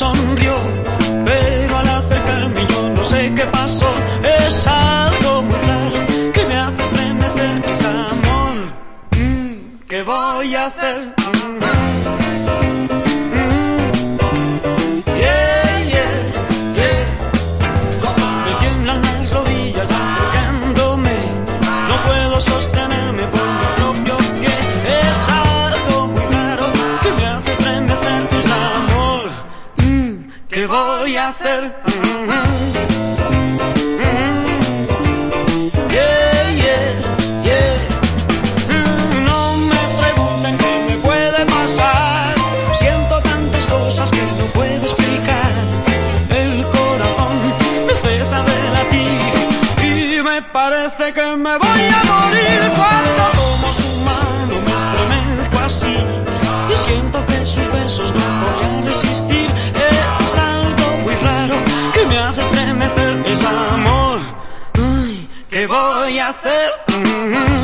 sonrió, pero al acercarme yo no sé qué pasó, es algo muy raro que me hace estremecer, es amor, mm, ¿qué voy a hacer? Mm, hacer? Mm, Yeah, yeah, yeah. No me pregunten qué me puede pasar. Siento tantas cosas que no puedo explicar. El corazón me cesa de latir y me parece que me voy a morir voy a hacer? Mm, mm.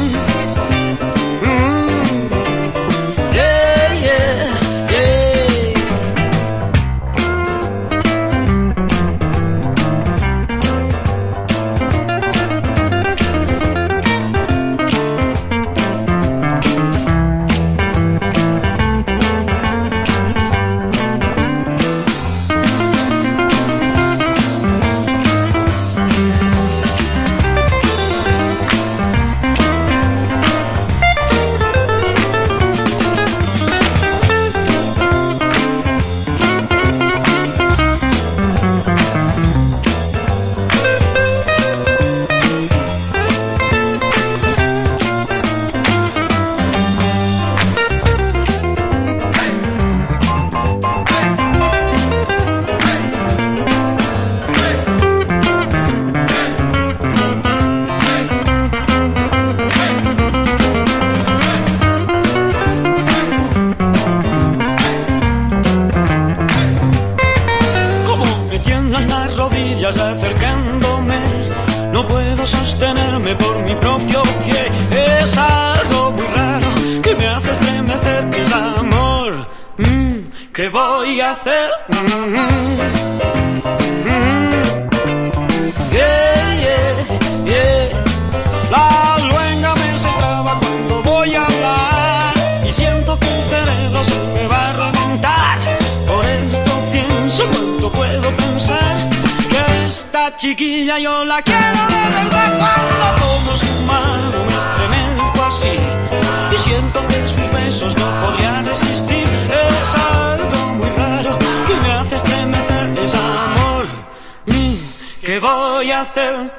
Rodillas acercándome, no puedo sostenerme por mi propio pie. Es algo muy raro que me hace estremecer. Es amor. Mm, ¿Qué voy a hacer? Mm, mm. Yeah, yeah. La luenga me se traba cuando voy a hablar y siento que el cerebro se me va a reventar. Por esto pienso cuánto puedo pensar chiquilla yo la quiero de verdad. Cuando tomo su mano me estremezco así y siento que sus besos no podrían resistir. Es algo muy raro que me hace estremecer. Es amor. ¿Qué voy a hacer?